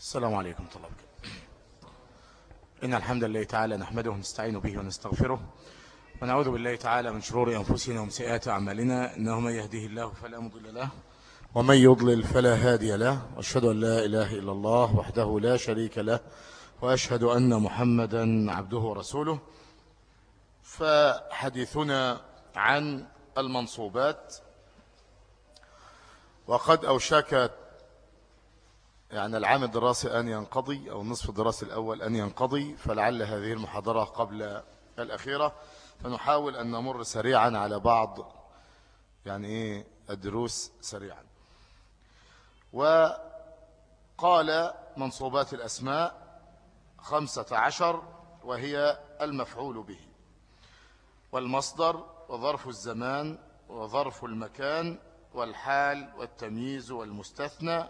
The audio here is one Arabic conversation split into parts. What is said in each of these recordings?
السلام عليكم ورحمة الله وبركاته إن الحمد لله تعالى نحمده ونستعين به ونستغفره ونعوذ بالله تعالى من شرور أنفسنا ومن سيئات أعمالنا إنه من يهده الله فلا مضل له ومن يضلل فلا هادي له وأشهد أن لا إله إلا الله وحده لا شريك له وأشهد أن محمدا عبده ورسوله. فحديثنا عن المنصوبات وقد أوشكت يعني العام الدراسي أن ينقضي أو النصف الدراسي الأول أن ينقضي فلعل هذه المحاضرة قبل الأخيرة. فنحاول أن نمر سريعا على بعض يعني إيه الدروس سريعا. وقال منصوبات الأسماء خمسة عشر وهي المفعول به. والمصدر وظرف الزمان وظرف المكان والحال والتمييز والمستثنى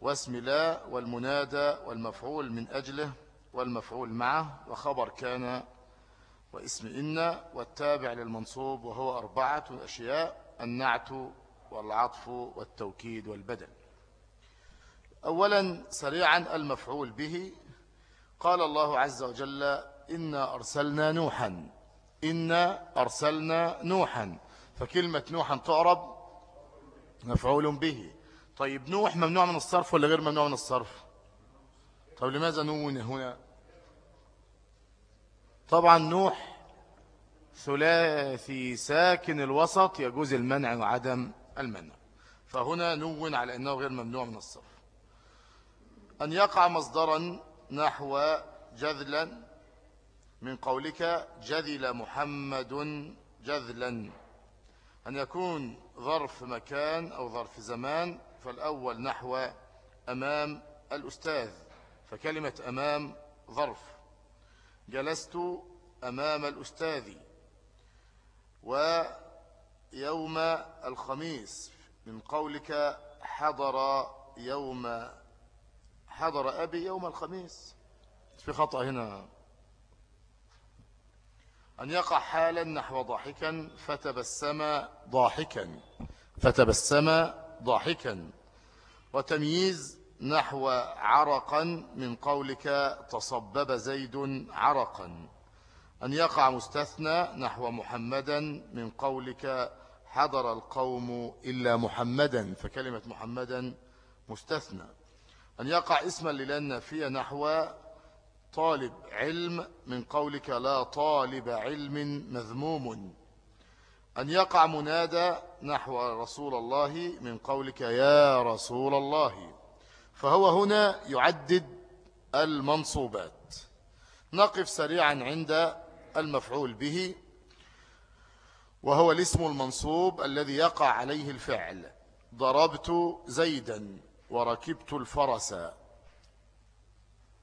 واسم لا والمنادى والمفعول من أجله والمفعول معه وخبر كان واسم إن والتابع للمنصوب وهو أربعة أشياء النعت والعطف والتوكيد والبدل. أولا سريعا المفعول به قال الله عز وجل إنا أرسلنا نوحا. إنا أرسلنا نوحا. فكلمة نوحا تعرب مفعول به. طيب نوح ممنوع من الصرف ولا غير ممنوع من الصرف؟ طيب لماذا نون هنا؟ طبعا نوح ثلاثي ساكن الوسط يجوز المنع وعدم المنع. فهنا نون على أنه غير ممنوع من الصرف. أن يقع مصدرا نحو جذلا من قولك جذل محمد جذلا. أن يكون ظرف مكان أو ظرف زمان فالأول نحو أمام الأستاذ فكلمة أمام ظرف. جلست أمام الأستاذ ويوم الخميس من قولك حضر يوم حضر أبي يوم الخميس. في خطأ هنا. أن يقع حالا نحو ضاحكا فتبسم ضاحكا فتبسم ضاحكا. وتمييز نحو عرقا من قولك تصبب زيد عرقا. أن يقع مستثنى نحو محمدا من قولك حضر القوم إلا محمدا فكلمة محمدا مستثنى. أن يقع اسما للا النافية نحو طالب علم من قولك لا طالب علم مذموم. أن يقع منادى نحو رسول الله من قولك يا رسول الله. فهو هنا يعدد المنصوبات. نقف سريعا عند المفعول به. وهو الاسم المنصوب الذي يقع عليه الفعل. ضربت زيدا وركبت الفرس.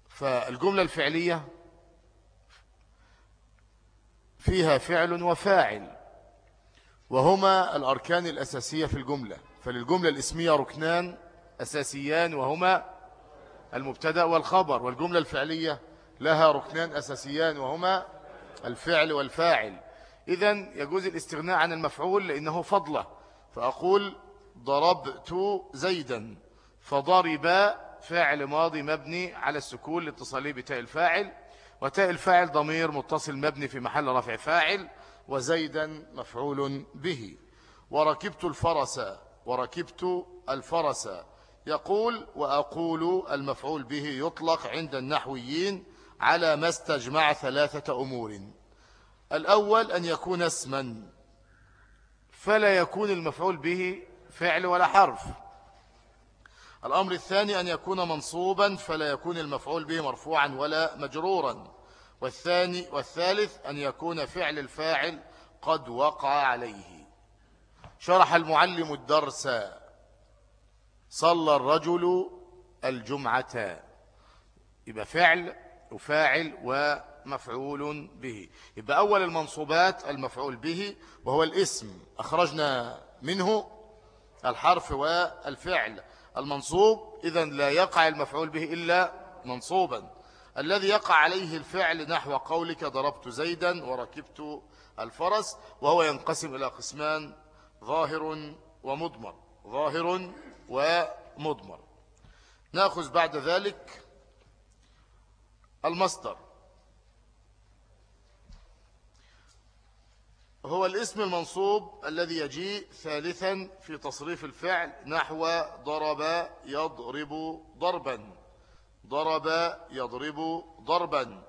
فالجملة الفعلية فيها فعل وفاعل. وهما الأركان الأساسية في الجملة. فللجملة الاسمية ركنان أساسيان وهما المبتدأ والخبر والجملة الفعلية لها ركنان أساسيان وهما الفعل والفاعل. إذا يجوز الاستغناء عن المفعول لأنه فضلة. فأقول ضربت زيدا فضرب فاعل ماضي مبني على السكون لاتصاله بتاء الفاعل وتاء الفاعل ضمير متصل مبني في محل رفع فاعل وزيدا مفعول به. وركبت الفرس وركبت الفرس. يقول وأقول المفعول به يطلق عند النحويين على ما استجمع ثلاثة أمور. الأول أن يكون اسما فلا يكون المفعول به فعل ولا حرف. الأمر الثاني أن يكون منصوبا فلا يكون المفعول به مرفوعا ولا مجرورا. والثاني والثالث أن يكون فعل الفاعل قد وقع عليه. شرح المعلم الدرس صلى الرجل الجمعة. يبقى فعل وفاعل ومفعول به. يبقى أول المنصوبات المفعول به وهو الاسم. أخرجنا منه الحرف والفعل. المنصوب إذا لا يقع المفعول به إلا منصوبا. الذي يقع عليه الفعل نحو قولك ضربت زيدا وركبت الفرس وهو ينقسم إلى قسمان ظاهر ومضمر ظاهر ومضمر. نأخذ بعد ذلك المصدر. هو الاسم المنصوب الذي يجيء ثالثا في تصريف الفعل نحو ضرب يضرب ضربا. ضرب يضرب ضربا.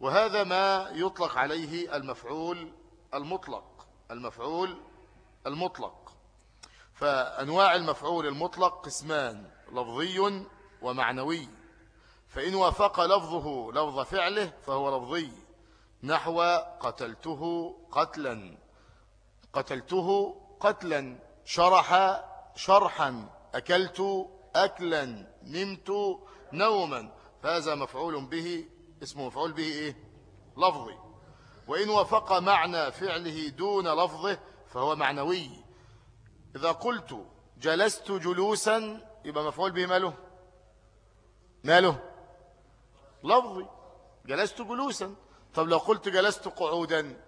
وهذا ما يطلق عليه المفعول المطلق المفعول المطلق. فأنواع المفعول المطلق قسمان لفظي ومعنوي. فإن وافق لفظه لفظ فعله فهو لفظي. نحو قتلته قتلا. قتلته قتلا. شرح شرحا. أكلت أكلا نمت نوما. فهذا مفعول به اسمه مفعول به إيه؟ لفظي. وإن وفق معنى فعله دون لفظه فهو معنوي. إذا قلت جلست جلوسا يبقى مفعول به ماله؟ ماله؟ لفظي. جلست جلوسا. طب لو قلت جلست قعودا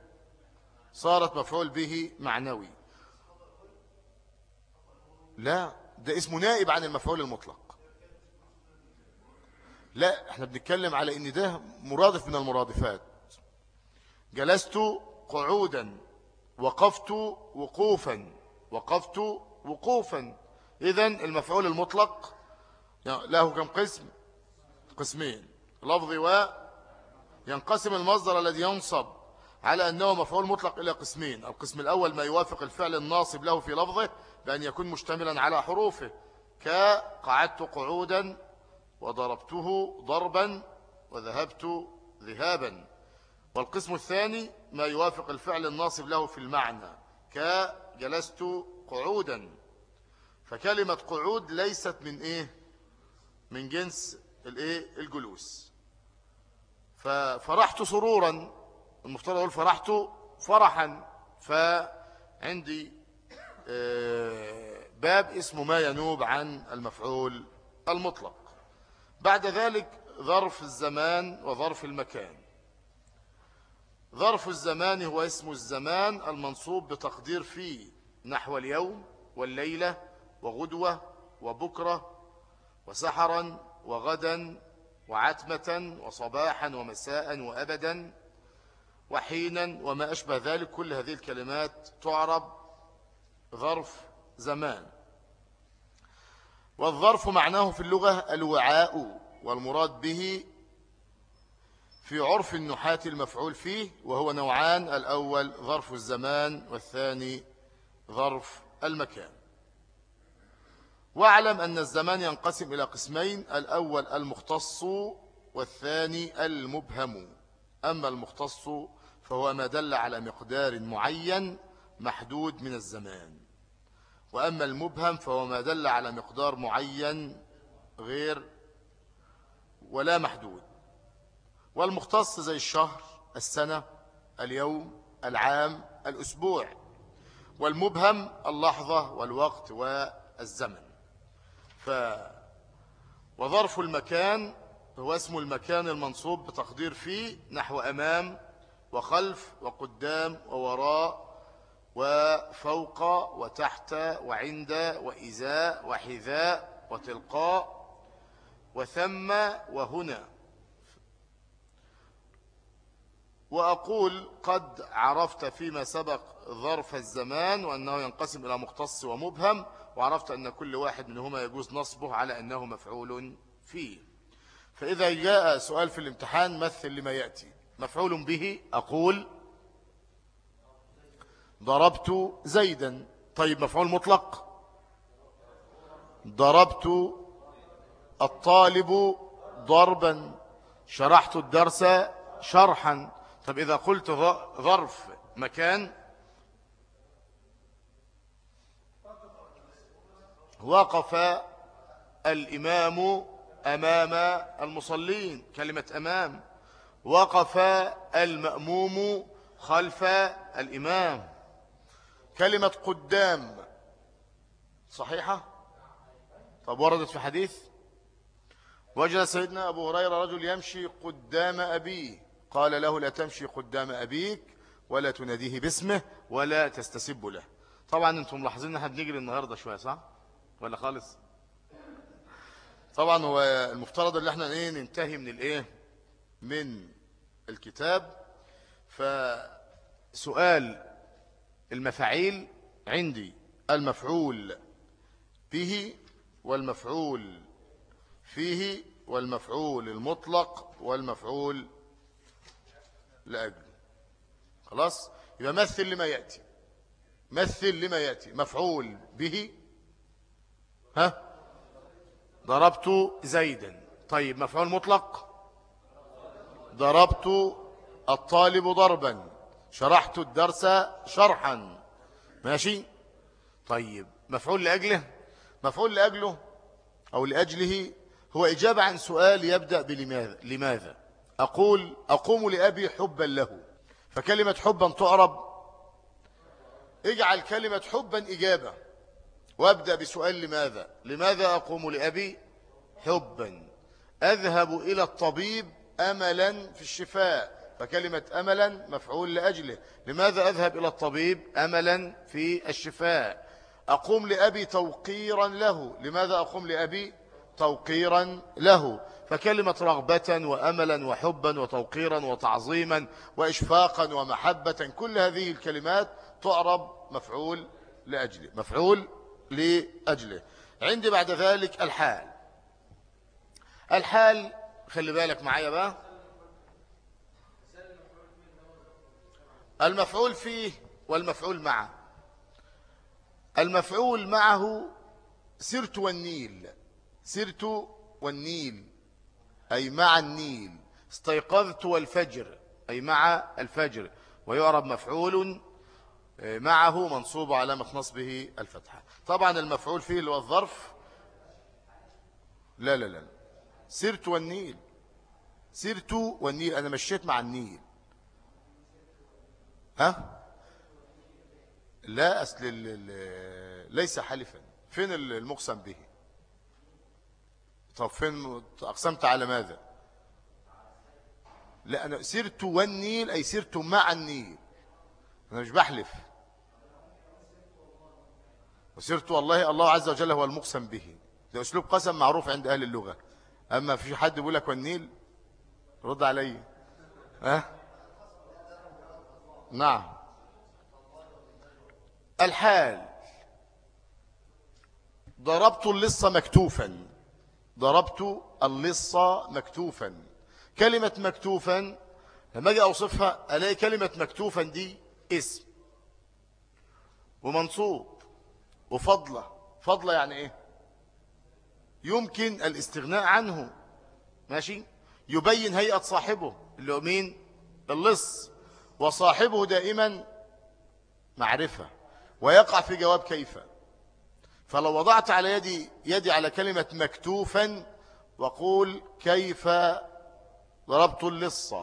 صارت مفعول به معنوي. لا. ده اسمه نائب عن المفعول المطلق. لا إحنا بنتكلم على إن ده مرادف من المرادفات. جلست قعودا وقفت وقوفا وقفت وقوفا. اذا المفعول المطلق له كم قسم؟ قسمين. لفظي و ينقسم المصدر الذي ينصب على أنه مفعول مطلق إلى قسمين. القسم الأول ما يوافق الفعل الناصب له في لفظه بأن يكون مشتملا على حروفه. كقعدت قعودا وضربته ضربا وذهبت ذهابا. والقسم الثاني ما يوافق الفعل الناصب له في المعنى. كجلست قعودا. فكلمة قعود ليست من إيه؟ من جنس الإيه؟ الجلوس. ففرحت سرورا. المفترض أقول فرحت فرحا. فعندي باب اسمه ما ينوب عن المفعول المطلق. بعد ذلك ظرف الزمان وظرف المكان. ظرف الزمان هو اسم الزمان المنصوب بتقدير فيه نحو اليوم والليلة وغدوة وبكرة وسحرا وغدا وعتمة وصباحا ومساء وأبدا وحينا وما أشبه ذلك. كل هذه الكلمات تعرب ظرف زمان. والظرف معناه في اللغة الوعاء والمراد به في عرف النحاة المفعول فيه وهو نوعان الأول ظرف الزمان والثاني ظرف المكان. واعلم أن الزمان ينقسم إلى قسمين الأول المختص والثاني المبهم. أما المختص فهو ما دل على مقدار معين محدود من الزمان. وأما المبهم فهو ما دل على مقدار معين غير ولا محدود. والمختص زي الشهر السنة اليوم العام الأسبوع. والمبهم اللحظة والوقت والزمن. ف وظرف المكان هو اسم المكان المنصوب بتقدير فيه نحو أمام وخلف وقدام ووراء وفوق وتحت وعند وإزاء وحذاء وتلقاء وثم وهنا. وأقول قد عرفت فيما سبق ظرف الزمان وأنه ينقسم إلى مختص ومبهم وعرفت أن كل واحد منهما يجوز نصبه على أنه مفعول فيه. فإذا جاء سؤال في الامتحان مثل لما يأتي. مفعول به أقول ضربت زيدا. طيب مفعول مطلق. ضربت الطالب ضربا. شرحت الدرس شرحا. طب إذا قلت ظرف مكان وقف الإمام أمام المصلين. كلمة أمام. وقف المأموم خلف الإمام. كلمة قدام صحيحة؟ طب وردت في حديث؟ وجد سيدنا أبو هريرة رجل يمشي قدام أبيه. قال له لا تمشي قدام أبيك ولا تناديه باسمه ولا تستسب له. طبعا أنتم ملاحظين إن إحنا بنجري النهارده شوية صح؟ ولا خالص؟ طبعا هو المفترض اللي إحنا إيه ننتهي من الإيه من الكتاب. فسؤال المفاعيل عندي المفعول به والمفعول فيه والمفعول المطلق والمفعول لأجل. خلاص؟ يبقى مثل لما يأتي. مثل لما يأتي. مفعول به. ها؟ ضربت زيدا. طيب مفعول مطلق؟ ضربت الطالب ضربا. شرحت الدرس شرحا. ماشي؟ طيب مفعول لأجله؟ مفعول لأجله أو لأجله هو إجابة عن سؤال يبدأ بلماذا؟ لماذا؟ أقول أقوم لأبي حبا له. فكلمة حبا تعرب اجعل كلمة حبا إجابة. وأبدأ بسؤال لماذا؟ لماذا أقوم لأبي حبا؟ أذهب إلى الطبيب أملا في الشفاء. فكلمة أملا مفعول لأجله. لماذا أذهب إلى الطبيب أملا في الشفاء؟ أقوم لأبي توقيرا له. لماذا أقوم لأبي توقيرا له؟ فكلمة رغبة وأملا وحبا وتوقيرا وتعظيما وإشفاقا ومحبة. كل هذه الكلمات تعرب مفعول لأجله مفعول لأجله. عندي بعد ذلك الحال. الحال خلي بالك معايا بقى. المفعول فيه والمفعول معه. المفعول معه سرت والنيل. سرت والنيل. أي مع النيل. استيقظت والفجر. أي مع الفجر. ويعرب مفعول آه، معه منصوب علامة نصبه الفتحة. طبعا المفعول فيه اللي هو الظرف. لا لا لا. سرت والنيل. سرت والنيل. أنا مشيت مع النيل. ها؟ لا أصل ليس حلفا. فين المقسم به؟ طب فين أقسمت على ماذا؟ لا أنا سرت والنيل أي سرت مع النيل. أنا مش بحلف. وسرت والله الله عز وجل هو المقسم به. ده أسلوب قسم معروف عند أهل اللغة. أما في حد يقول لك والنيل؟ رد علي. ها؟ نعم. الحال. ضربت اللص مكتوفا. ضربت اللص مكتوفا. كلمة مكتوفا لما أجي أوصفها ألاقي كلمة مكتوفا دي اسم. ومنصوب. وفضلة. فضلة يعني إيه؟ يمكن الاستغناء عنه. ماشي؟ يبين هيئة صاحبه اللي هو مين؟ اللص. وصاحبه دائما معرفة ويقع في جواب كيف. فلو وضعت على يدي يدي على كلمة مكتوفا وقول كيف ضربت اللص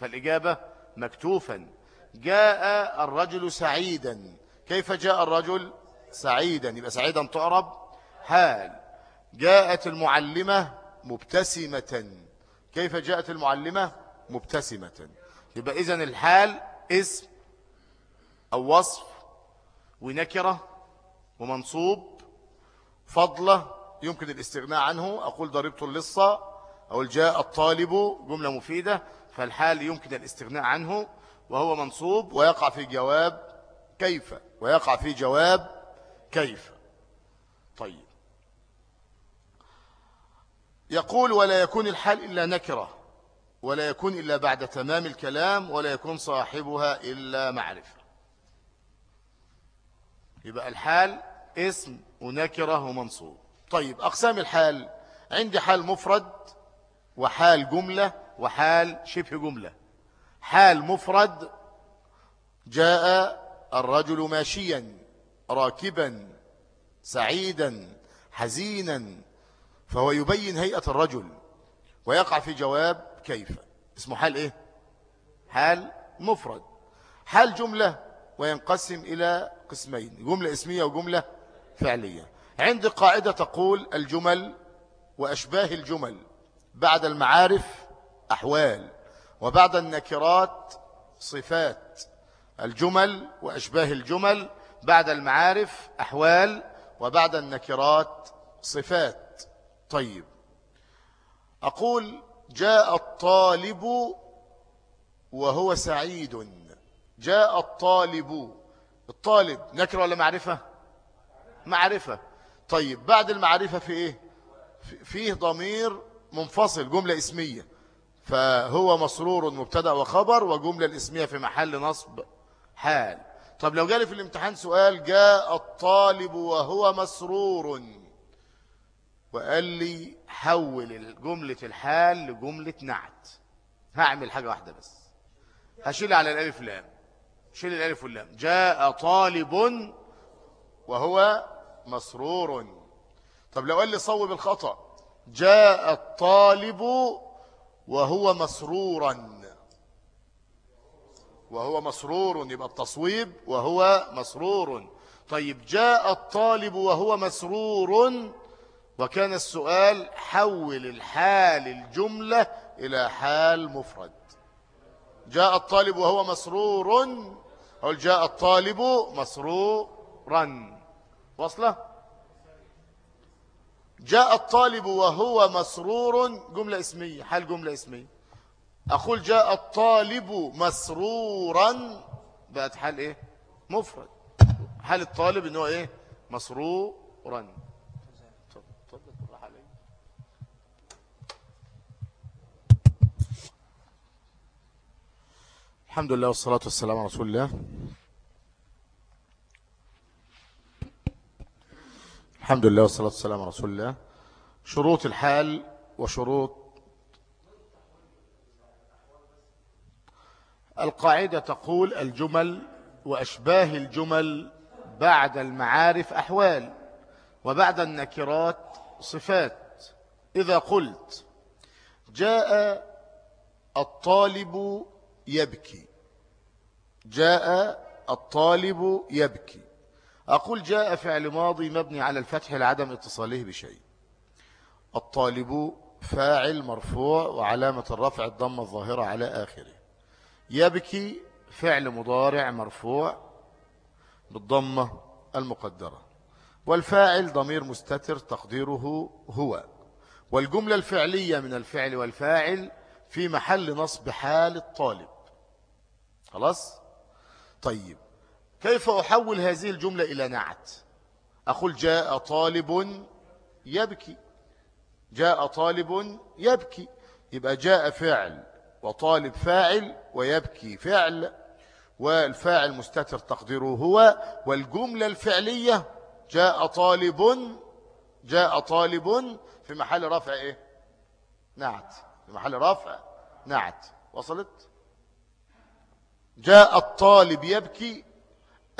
فالإجابة مكتوفا. جاء الرجل سعيدا. كيف جاء الرجل سعيدا؟ يبقى سعيدا تعرب حال. جاءت المعلمة مبتسمة. كيف جاءت المعلمة؟ مبتسمة. يبقى إذن الحال اسم أو وصف ونكرة ومنصوب فضلة يمكن الاستغناء عنه أقول ضربت اللصة أو جاء الطالب جملة مفيدة فالحال يمكن الاستغناء عنه وهو منصوب ويقع في جواب كيف؟ ويقع في جواب كيف؟ طيب. يقول ولا يكون الحال إلا نكرة. ولا يكون إلا بعد تمام الكلام ولا يكون صاحبها إلا معرفة. يبقى الحال اسم ونكرة ومنصوب طيب أقسام الحال. عندي حال مفرد وحال جملة وحال شبه جملة. حال مفرد جاء الرجل ماشيا راكبا سعيدا حزينا فهو يبين هيئة الرجل ويقع في جواب كيف؟ اسمه حال إيه؟ حال مفرد. حال جملة وينقسم إلى قسمين جملة اسمية وجملة فعلية. عندي قاعدة تقول الجمل وأشباه الجمل بعد المعارف أحوال وبعد النكرات صفات. الجمل وأشباه الجمل بعد المعارف أحوال وبعد النكرات صفات. طيب أقول جاء الطالب وهو سعيد. جاء الطالب. الطالب نكرة ولا معرفة؟ معرفة. طيب بعد المعرفة في إيه؟ فيه ضمير منفصل جملة اسمية. فهو مسرور مبتدأ وخبر وجملة الاسمية في محل نصب حال. طب لو جالي في الامتحان سؤال جاء الطالب وهو مسرور. وقال لي حول جملة الحال لجملة نعت. هعمل حاجة واحدة بس. هشيل على الألف لام. شيل الألف واللام. جاء طالب وهو مسرور. طب لو قال لي صوب الخطأ. جاء الطالب وهو مسرورا وهو مسرور يبقى التصويب وهو مسرور. طيب جاء الطالب وهو مسرور. وكان السؤال حول الحال الجملة إلى حال مفرد. جاء الطالب وهو مسرور. أو جاء الطالب مسرورا. وصله جاء الطالب وهو مسرور. جملة اسمية حال جملة اسمية. أقول جاء الطالب مسرورا. بقت حال إيه؟ مفرد. حال الطالب إنه إيه؟ مسرورا. الحمد لله والصلاة والسلام على رسول الله. الحمد لله والصلاة والسلام على رسول الله. شروط الحال وشروط القاعدة تقول الجمل وأشباه الجمل بعد المعارف أحوال وبعد النكرات صفات. إذا قلت جاء الطالب يبكي. جاء الطالب يبكي. أقول جاء فعل ماضي مبني على الفتح لعدم اتصاله بشيء. الطالب فاعل مرفوع وعلامة الرفع الضمة الظاهرة على آخره. يبكي فعل مضارع مرفوع بالضمة المقدرة. والفاعل ضمير مستتر تقديره هو. والجملة الفعلية من الفعل والفاعل في محل نصب حال الطالب. خلاص؟ طيب كيف أحول هذه الجملة إلى نعت؟ أقول جاء طالب يبكي. جاء طالب يبكي. يبقى جاء فعل وطالب فاعل ويبكي فعل. والفاعل مستتر تقديره هو والجملة الفعلية جاء طالب جاء طالب في محل رفع إيه؟ نعت. في محل رفع نعت. وصلت. جاء الطالب يبكي.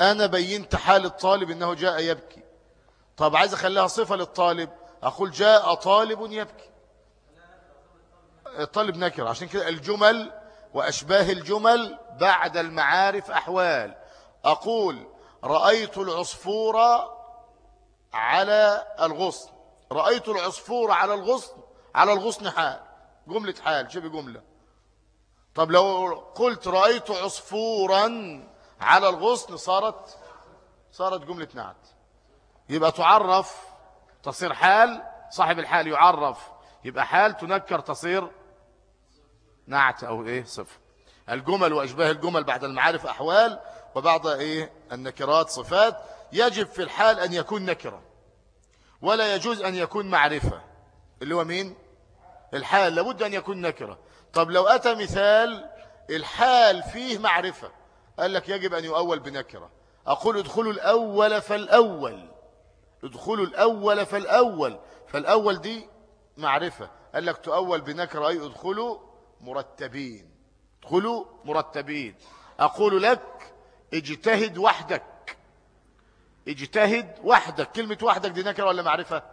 أنا بينت حال الطالب إنه جاء يبكي. طب عايز أخليها صفة للطالب. أقول جاء طالب يبكي. الطالب نكر. عشان كده الجمل وأشباه الجمل بعد المعارف أحوال. أقول رأيت العصفور على الغصن. رأيت العصفور على الغصن. على الغصن حال. جملة حال شبه جملة طب لو قلت رأيت عصفورا على الغصن صارت صارت جملة نعت يبقى تعرف تصير حال صاحب الحال يعرف. يبقى حال تنكر تصير نعت أو إيه صفر. الجمل وأشباه الجمل بعد المعارف أحوال وبعد إيه النكرات صفات. يجب في الحال أن يكون نكرة ولا يجوز أن يكون معرفة. اللي هو مين؟ الحال لابد أن يكون نكرة. طب لو أتى مثال الحال فيه معرفة قال لك يجب أن يؤول بنكرة. أقول ادخلوا الأول فالأول. ادخلوا الأول فالأول. فالأول دي معرفة. قال لك تؤول بنكرة أي ادخلوا مرتبين. ادخلوا مرتبين. أقول لك اجتهد وحدك. اجتهد وحدك. كلمة وحدك دي نكرة ولا معرفة؟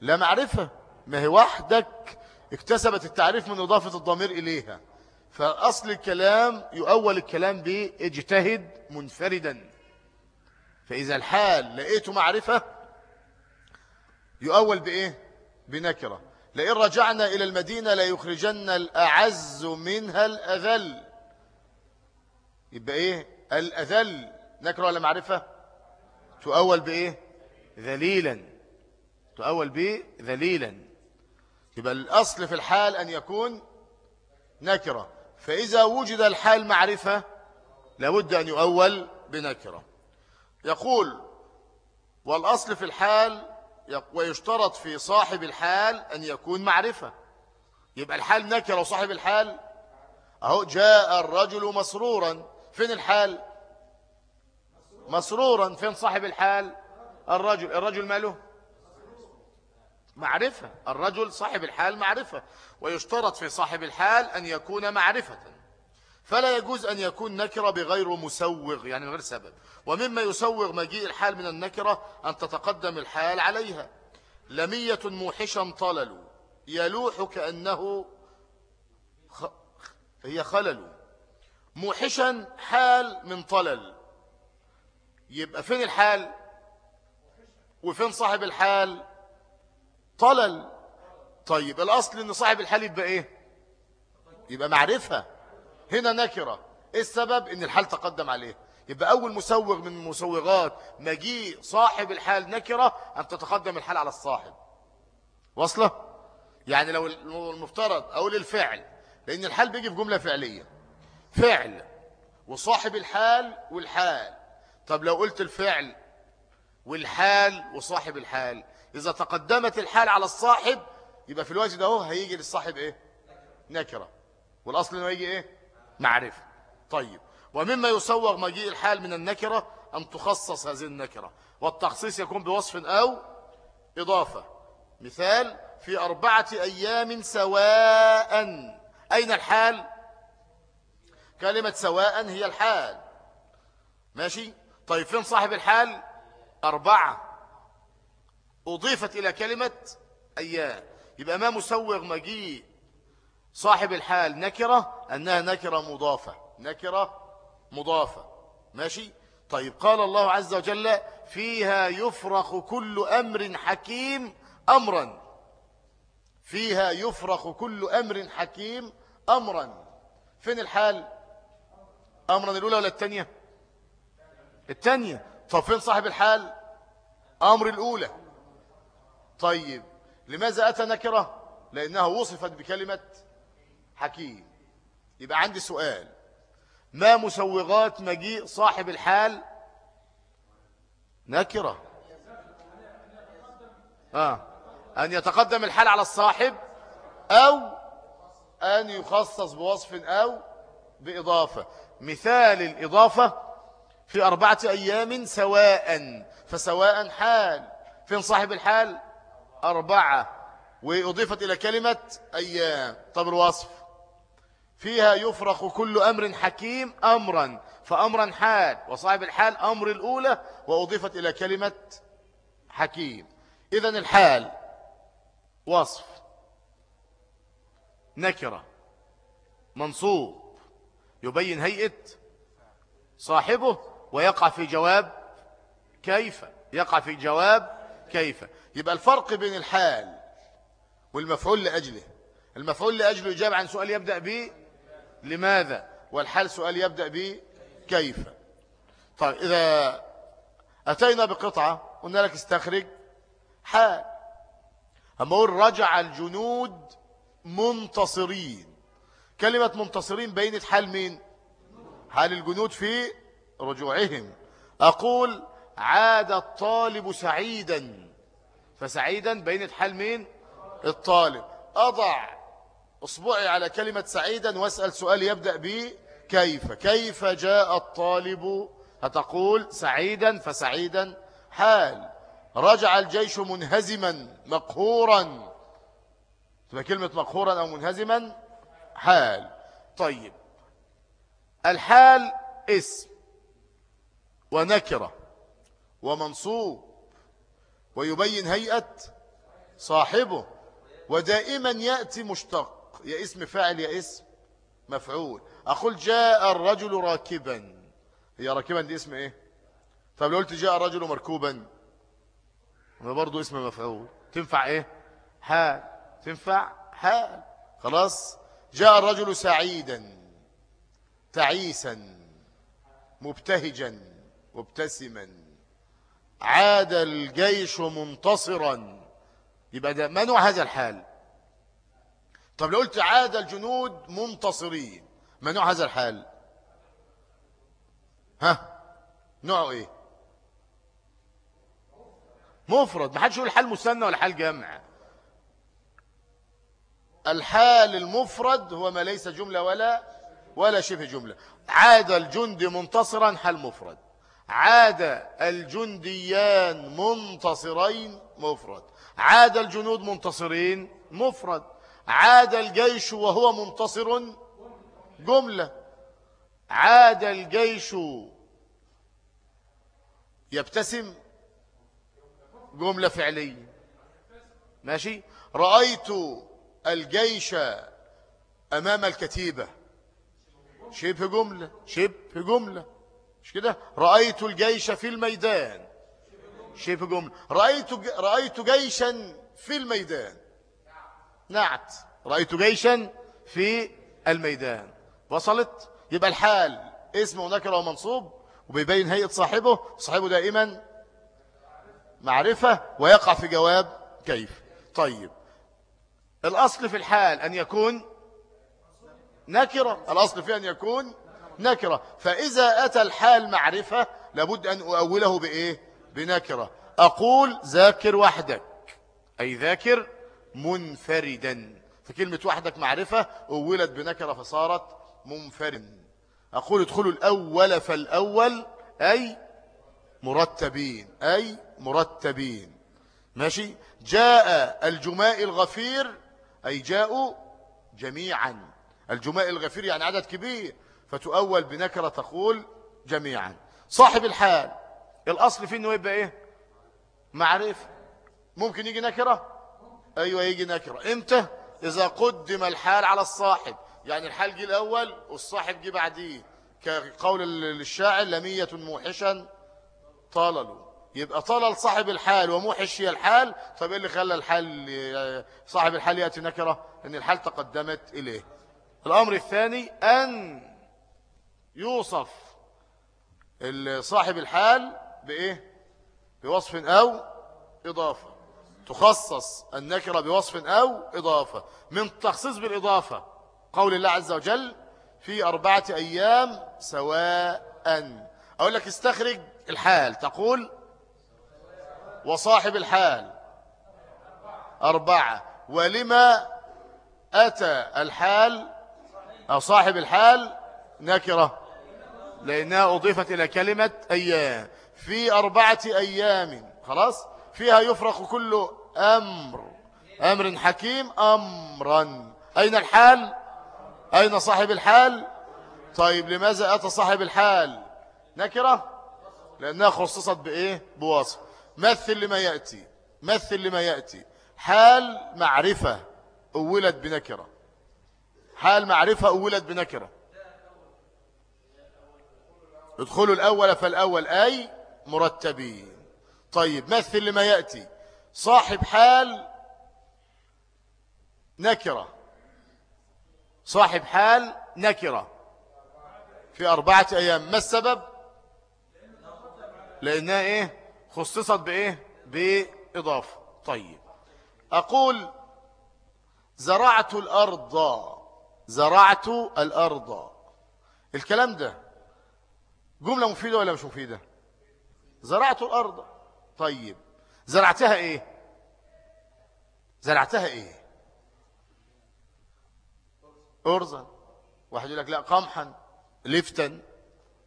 لا معرفة. ما هي وحدك اكتسبت التعريف من إضافة الضمير إليها. فأصل الكلام يؤول الكلام باجتهد منفردا. فإذا الحال لقيته معرفة يؤول بإيه بنكرة. لئن رجعنا إلى المدينة ليخرجن الأعز منها الأذل. يبقى إيه؟ الأذل. نكرة ولا معرفة؟ تؤول بإيه ذليلا. تؤول به ذليلا. يبقى الأصل في الحال أن يكون نكرة. فإذا وجد الحال معرفة لابد أن يؤول بنكرة. يقول والأصل في الحال ويشترط في صاحب الحال أن يكون معرفة. يبقى الحال نكرة وصاحب الحال؟ أهو جاء الرجل مسرورا. فين الحال؟ مسرورا. فين صاحب الحال؟ الرجل. الرجل ماله؟ معرفة. الرجل صاحب الحال معرفة. ويشترط في صاحب الحال أن يكون معرفة. فلا يجوز أن يكون نكرة بغير مسوغ يعني غير سبب. ومما يسوغ مجيء الحال من النكرة أن تتقدم الحال عليها. لمية موحشا طلل يلوح كأنه. هي خلل. موحشا حال من طلل. يبقى فين الحال؟ وفين صاحب الحال؟ طلل. طيب الأصل أن صاحب الحال يبقى إيه؟ يبقى معرفة. هنا نكرة. إيه السبب؟ أن الحال تقدم عليه. يبقى أول مسوغ من مسوغات مجيء صاحب الحال نكرة أن تتقدم الحال على الصاحب. وصله يعني لو المفترض أقول الفعل لأن الحال بيجي في جملة فعلية. فعل وصاحب الحال والحال. طب لو قلت الفعل والحال وصاحب الحال إذا تقدمت الحال على الصاحب يبقى في الوقت ده هيجي للصاحب إيه؟ نكرة. والأصل إنه يجي إيه؟ معرفة. طيب. ومما يسوغ مجيء الحال من النكرة أن تخصص هذه النكرة. والتخصيص يكون بوصف أو إضافة. مثال في أربعة أيام سواء. أين الحال؟ كلمة سواء هي الحال. ماشي؟ طيب فين صاحب الحال؟ أربعة. أضيفت إلى كلمة أيام يبقى ما مسوغ مجيء صاحب الحال نكرة أنها نكرة مضافة. نكرة مضافة. ماشي؟ طيب قال الله عز وجل فيها يفرخ كل أمر حكيم أمرا. فيها يفرخ كل أمر حكيم أمرا. فين الحال؟ أمرا الأولى ولا الثانية؟ الثانية. طب فين صاحب الحال؟ أمر الأولى. طيب لماذا أتى نكرة؟ لأنها وصفت بكلمة حكيم. يبقى عندي سؤال. ما مسوغات مجيء صاحب الحال نكرة؟ آه. أن يتقدم الحال على الصاحب أو أن يخصص بوصف أو بإضافة. مثال الإضافة في أربعة أيام سواء فسواء حال. فين صاحب الحال؟ أربعة وأضيفت إلى كلمة أيام طب الوصف. فيها يفرق كل أمر حكيم أمرا فأمرا حال وصاحب الحال أمر الأولى وأضيفت إلى كلمة حكيم. إذن الحال وصف. نكرة. منصوب. يبين هيئة صاحبه ويقع في جواب كيف. يقع في جواب كيف. يبقى الفرق بين الحال والمفعول لأجله. المفعول لأجله يجاب عن سؤال يبدأ به لماذا؟ والحال سؤال يبدأ به كيف؟ طيب إذا أتينا بقطعة قلنا لك استخرج حال. أما أقول رجع الجنود منتصرين. كلمة منتصرين بينت حال مين؟ حال الجنود في رجوعهم. أقول عاد الطالب سعيدا. فسعيدا بينت حال مين؟ الطالب. أضع أصبعي على كلمة سعيدا واسأل سؤال يبدأ به كيف؟ كيف جاء الطالب؟ هتقول سعيدا فسعيدا. حال. رجع الجيش منهزما مقهورا. تبقى كلمة مقهورا أو منهزما؟ حال. طيب. الحال اسم. ونكرة. ومنصوب. ويبين هيئة صاحبه ودائما يأتي مشتق. يا اسم فاعل يا اسم مفعول. أقول جاء الرجل راكبا. هي راكبا دي اسم إيه؟ طب لو قلت جاء الرجل مركوبا ما برضو اسم مفعول. تنفع إيه؟ حال تنفع حال خلاص؟ جاء الرجل سعيدا تعيسا مبتهجا مبتسما. عاد الجيش منتصرا. يبقى ده نوع هذا الحال. طب لو قلت عاد الجنود منتصرين ما نوع هذا الحال؟ ها؟ نوعه إيه؟ مفرد. ما حدش يقول حال مثنى ولا حال جمع. الحال المفرد هو ما ليس جملة ولا ولا شبه جملة. عاد الجند منتصرا حال مفرد. عاد الجنديان منتصرين مفرد. عاد الجنود منتصرين مفرد. عاد الجيش وهو منتصر جملة. عاد الجيش يبتسم جملة فعلية. ماشي؟ رأيت الجيش أمام الكتيبة. شبه جملة شبه جملة. مش كده؟ رأيت الجيش في الميدان. شبه جملة؟ رأيت رأيت جيشا في الميدان. نعت. رأيت جيشا في الميدان. وصلت؟ يبقى الحال. اسم ونكره ومنصوب وبيبين هيئة صاحبه. صاحبه دائما معرفة ويقع في جواب كيف. طيب. الأصل في الحال أن يكون نكرة. الأصل في أن يكون نكرة. فإذا أتى الحال معرفة لابد أن أؤوله بإيه؟ بنكرة. أقول ذاكر وحدك. أي ذاكر منفردا. فكلمة وحدك معرفة أولت بنكرة فصارت منفرد أقول ادخلوا الأول فالأول أي مرتبين. أي مرتبين. ماشي؟ جاء الجماء الغفير أي جاءوا جميعا. الجماء الغفير يعني عدد كبير. فتؤول بنكرة تقول جميعا. صاحب الحال الأصل فيه أنه يبقى إيه؟ معرفة. ممكن يجي نكرة؟ أيوة يجي نكرة. إمتى؟ إذا قدم الحال على الصاحب. يعني الحال جه الأول والصاحب جه بعديه. كقول الشاعر لمية موحشا طاللوا يبقى طلل صاحب الحال وموحش هي الحال. طب إيه اللي خلى الحال صاحب الحال يأتي نكرة؟ إن الحال تقدمت إليه. الأمر الثاني أن يوصف صاحب الحال بإيه؟ بوصف أو إضافة. تخصص النكرة بوصف أو إضافة. من تخصيص بالإضافة قول الله عز وجل في أربعة أيام سواء. أقول لك استخرج الحال. تقول وصاحب الحال. أربعة. ولما أتى الحال أو صاحب الحال نكرة. لأنها أضيفت إلى كلمة أيام. في أربعة أيام خلاص؟ فيها يفرق كل أمر. أمر حكيم أمرا. أين الحال؟ أين صاحب الحال؟ طيب لماذا أتى صاحب الحال؟ نكرة؟ لأنها خصصت بإيه؟ بوصف مثل لما يأتي مثل لما يأتي. حال معرفة أولت بنكرة. حال معرفة أولت بنكرة. ادخلوا الأول فالأول أي مرتبين. طيب مثل لما يأتي. صاحب حال نكرة. صاحب حال نكرة. في أربعة أيام. ما السبب؟ لأنها إيه؟ خصصت بإيه؟ بإضافة. طيب. أقول زرعت الأرض. زرعت الأرض. الكلام ده جملة مفيدة ولا مش مفيدة. زرعت الأرض. طيب زرعتها إيه؟ زرعتها إيه؟ أرزا. واحد يقول لك لا قمحا لفتا.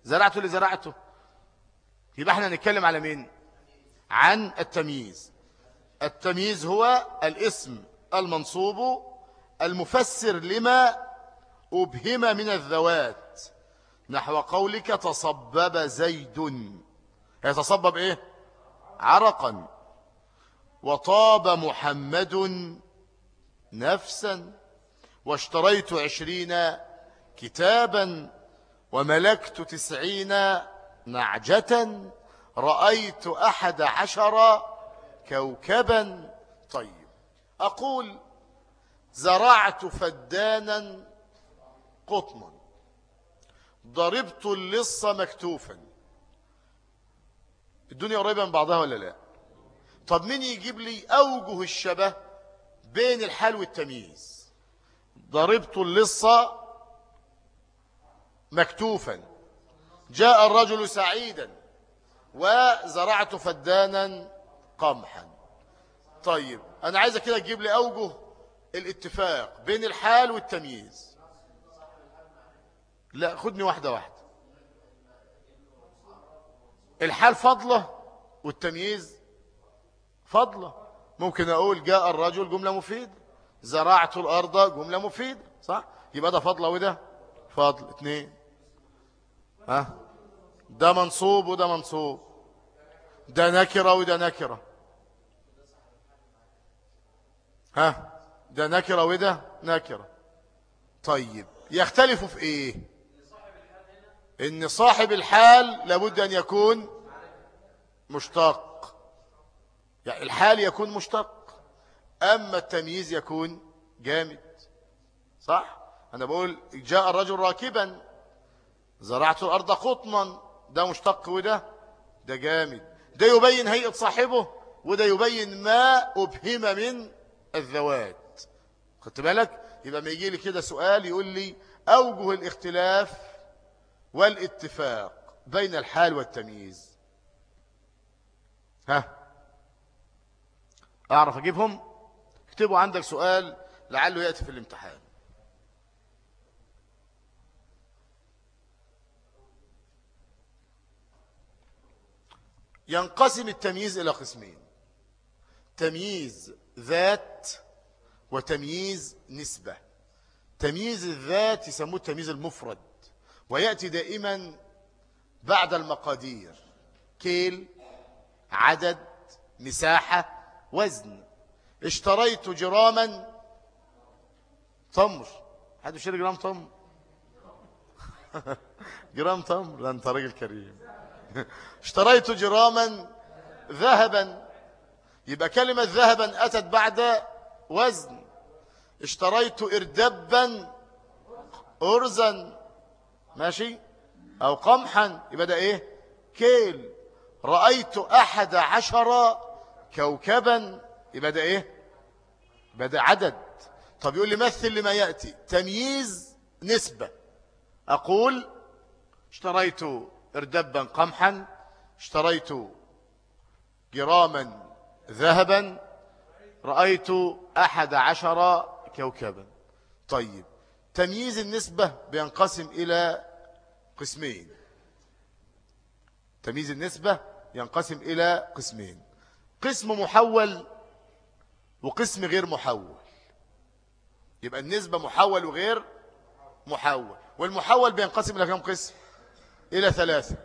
زرعته اللي زرعته. يبقى إحنا نتكلم على مين؟ عن التمييز. التمييز هو الاسم المنصوب المفسر لما أبهم من الذوات. نحو قولك تصبب زيد. يتصبب إيه؟ عرقا. وطاب محمد نفسا. واشتريت عشرين كتابا. وملكت تسعين نعجة. رأيت أحد عشر كوكبا. طيب. أقول زرعت فدانا قطنا ضربت اللص مكتوفا. الدنيا قريبة من بعضها ولا لا؟ طب مين يجيب لي أوجه الشبه بين الحال والتمييز؟ ضربت اللص مكتوفا. جاء الرجل سعيدا وزرعت فدانا قمحا. طيب أنا عايزة كده تجيب لي أوجه الاتفاق بين الحال والتمييز. لا خدني واحدة واحدة. الحال فضلة والتمييز فضلة. ممكن أقول جاء الرجل جملة مفيدة زرعت الأرض جملة مفيدة صح؟ يبقى ده فضلة وده فضل. اثنين ها؟ ده منصوب وده منصوب. ده نكرة وده نكرة. ها؟ ده نكرة وده نكرة. طيب يختلفوا في إيه؟ إن صاحب الحال لابد أن يكون مشتق يعني الحال يكون مشتق أما التمييز يكون جامد. صح؟ أنا بقول جاء الرجل راكبا زرعت الأرض قطنا ده مشتق وده ده جامد. ده يبين هيئة صاحبه وده يبين ما أبهم من الذوات. خدت بالك؟ يبقى ما يجي لي كده سؤال يقول لي أوجه الاختلاف والاتفاق بين الحال والتمييز. ها؟ أعرف أجيبهم؟ اكتبوا عندك سؤال لعله يأتي في الامتحان. ينقسم التمييز إلى قسمين. تمييز ذات وتمييز نسبة. تمييز الذات يسموه التمييز المفرد. ويأتي دائما بعد المقادير. كيل عدد مساحة وزن. اشتريت جراما تمر. حد يشتري جرام تمر؟ جرام تمر. لا انت راجل كريم. اشتريت جراما ذهبا. يبقى كلمة ذهبا أتت بعد وزن. اشتريت إردبا أرزا. ماشي؟ أو قمحا. يبقى ده إيه؟ كيل. رأيت أحد عشر كوكبا. يبقى ده إيه؟ يبقى ده عدد. طب يقول لي مثل لما يأتي؟ تمييز نسبة. أقول اشتريت اردبا قمحا اشتريت جراما ذهبا رأيت أحد عشر كوكبا. طيب تمييز النسبة بينقسم إلى قسمين. تمييز النسبة ينقسم إلى قسمين. قسم محول وقسم غير محول. يبقى النسبة محول وغير محول. والمحول بينقسم إلى كم قسم؟ إلى ثلاثة.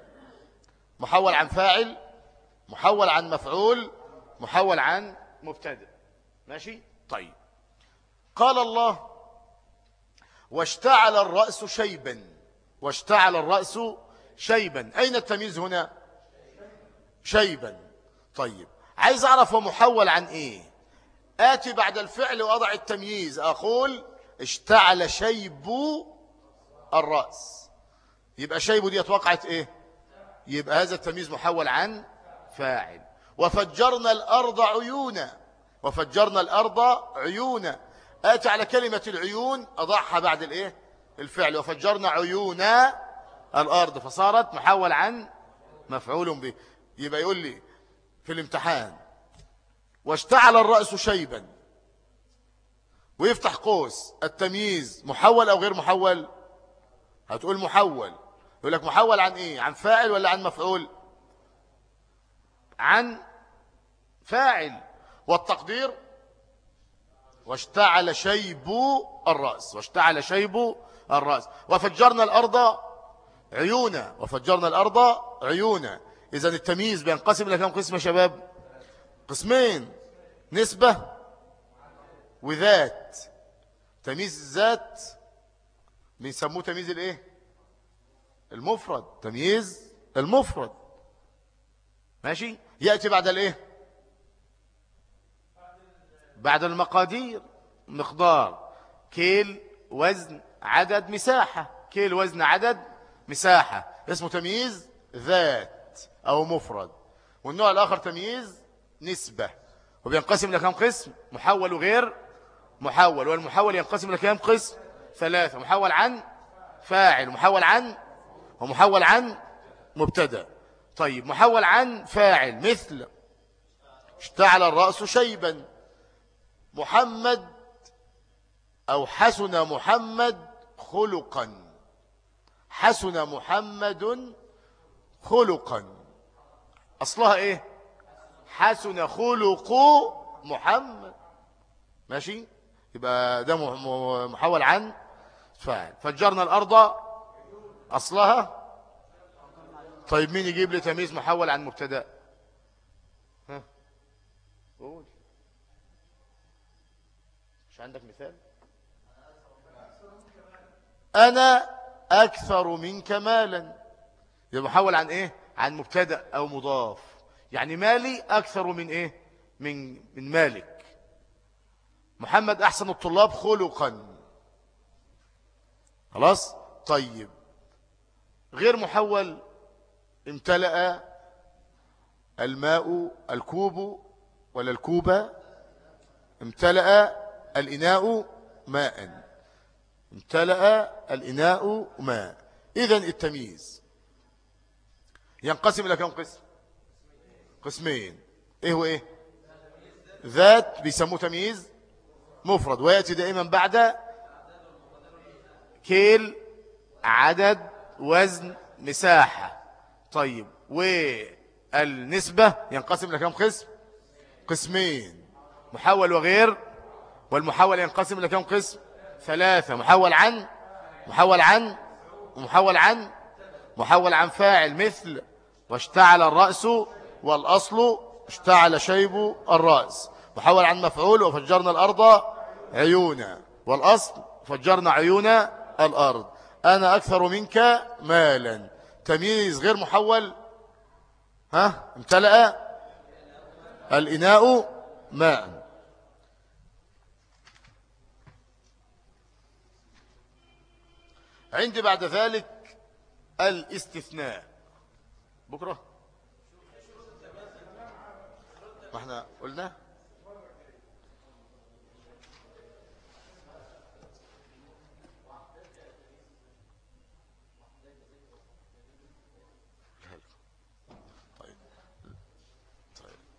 محول عن فاعل محول عن مفعول محول عن مبتدئ ماشي؟ طيب. قال الله واشتعل الرأس شيبا. واشتعل الرأس شيبا. أين التمييز هنا؟ شيبا. طيب. عايز أعرف هو محول عن إيه؟ آتي بعد الفعل وأضع التمييز. أقول اشتعل شيب الرأس. يبقى شيبه دي وقعت إيه؟ يبقى هذا التمييز محول عن فاعل. وفجرنا الأرض عيونا. وفجرنا الأرض عيونا. آتي على كلمة العيون أضعها بعد الإيه؟ الفعل. وفجرنا عيونا الأرض فصارت محول عن مفعول به. يبقى يقول لي في الامتحان واشتعل الرأس شيبا ويفتح قوس التمييز محول أو غير محول؟ هتقول محول. يقول لك محول عن إيه؟ عن فاعل ولا عن مفعول؟ عن فاعل. والتقدير واشتعل شيب الرأس واشتعل شيب الرأس. وفجرنا الأرض عيونا وفجرنا الأرض عيونا. إذا التمييز بينقسم إلى كم قسم يا شباب. قسمين نسبة وذات. تمييز الذات بيسموه تمييز الإيه؟ المفرد. تمييز المفرد. ماشي؟ يأتي بعد الإيه؟ بعد المقادير مقدار كيل وزن عدد مساحة. كيل وزن عدد مساحة. اسمه تمييز ذات أو مفرد. والنوع الآخر تمييز نسبة. وبينقسم لكم قسم؟ محول وغير محول. والمحول ينقسم إلى كام قسم؟ ثلاثة. محول عن فاعل محول عن ومحول عن مبتدأ. طيب محول عن فاعل مثل اشتعل الرأس شيبا. محمد أو حسن محمد خلقا. حسن محمد خلقا. أصلها إيه؟ حسن خلق محمد. ماشي؟ يبقى ده محول عن فاعل. فجرنا الأرض. أصلها. طيب مين يجيب لي تمييز محول عن مبتدأ؟ ها؟ قول. مش عندك مثال؟ أنا أكثر منك مالا. يبقى محول عن إيه؟ عن مبتدأ أو مضاف. يعني مالي أكثر من إيه؟ من من مالك. محمد أحسن الطلاب خلقا. خلاص؟ طيب. غير محول امتلأ الماء الكوب ولا الكوبة امتلأ الإناء ماء. امتلأ الإناء ماء. إذن التمييز. ينقسم إلى كم قسم؟ قسمين. إيه هو إيه؟ ذات بيسموه تمييز مفرد ويأتي دائما بعد كيل عدد وزن مساحة. طيب والنسبة ينقسم لكم قسم؟ قسمين. محول وغير والمحول ينقسم لكم قسم؟ ثلاثة. محول عن محول عن ومحول عن محول عن فاعل مثل واشتعل الرأس والأصل اشتعل شيب الرأس. محول عن مفعول وفجرنا الأرض عيونا والأصل فجرنا عيون الأرض. أنا أكثر منك مالا. تمييز غير محول؟ ها؟ امتلأ الإناء ماء. عندي بعد ذلك الاستثناء. بكرة. ما إحنا قلنا؟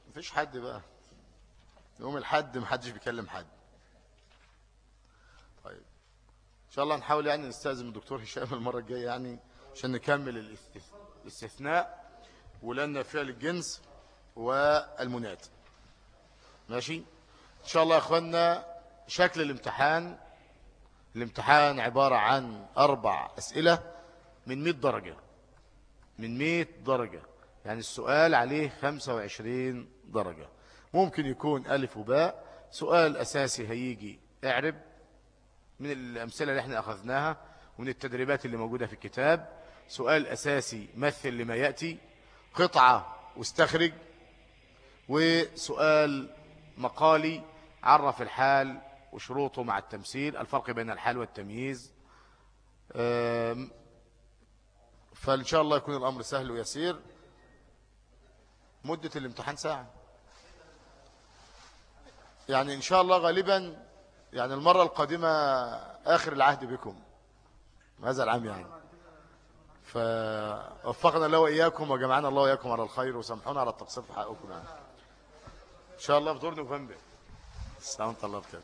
مفيش حد بقى. يوم الحد محدش بيكلم حد طيب إن شاء الله نحاول يعني نستأذن الدكتور هشام المرة الجاية يعني عشان نكمل الاستثناء ولنا فعل الجنس والمنات ماشي؟ إن شاء الله يا اخوانا شكل الامتحان الامتحان عبارة عن أربع أسئلة من 100 درجة. من 100 درجة. يعني السؤال عليه 25 درجة. ممكن يكون ألف وباء. سؤال أساسي هيجي اعرب. من الأمثلة اللي إحنا أخذناها ومن التدريبات اللي موجودة في الكتاب. سؤال أساسي مثل لما يأتي قطعة واستخرج وسؤال مقالي عرف الحال وشروطه مع التمثيل الفرق بين الحال والتمييز. فإن شاء الله يكون الأمر سهل ويسير. مدة الامتحان ساعة. يعني إن شاء الله غالبا يعني المرة القادمة آخر العهد بكم. هذا العام يعني. فوفقنا الله وإياكم وجمعنا الله وإياكم على الخير وسامحونا على التقصير في حقكم يعني. إن شاء الله في دور نوفمبر السلام عليكم